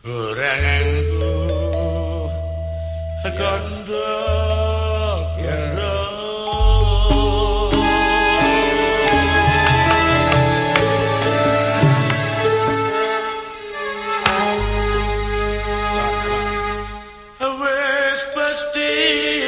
Kurangku Kondo Kondo Wes pasti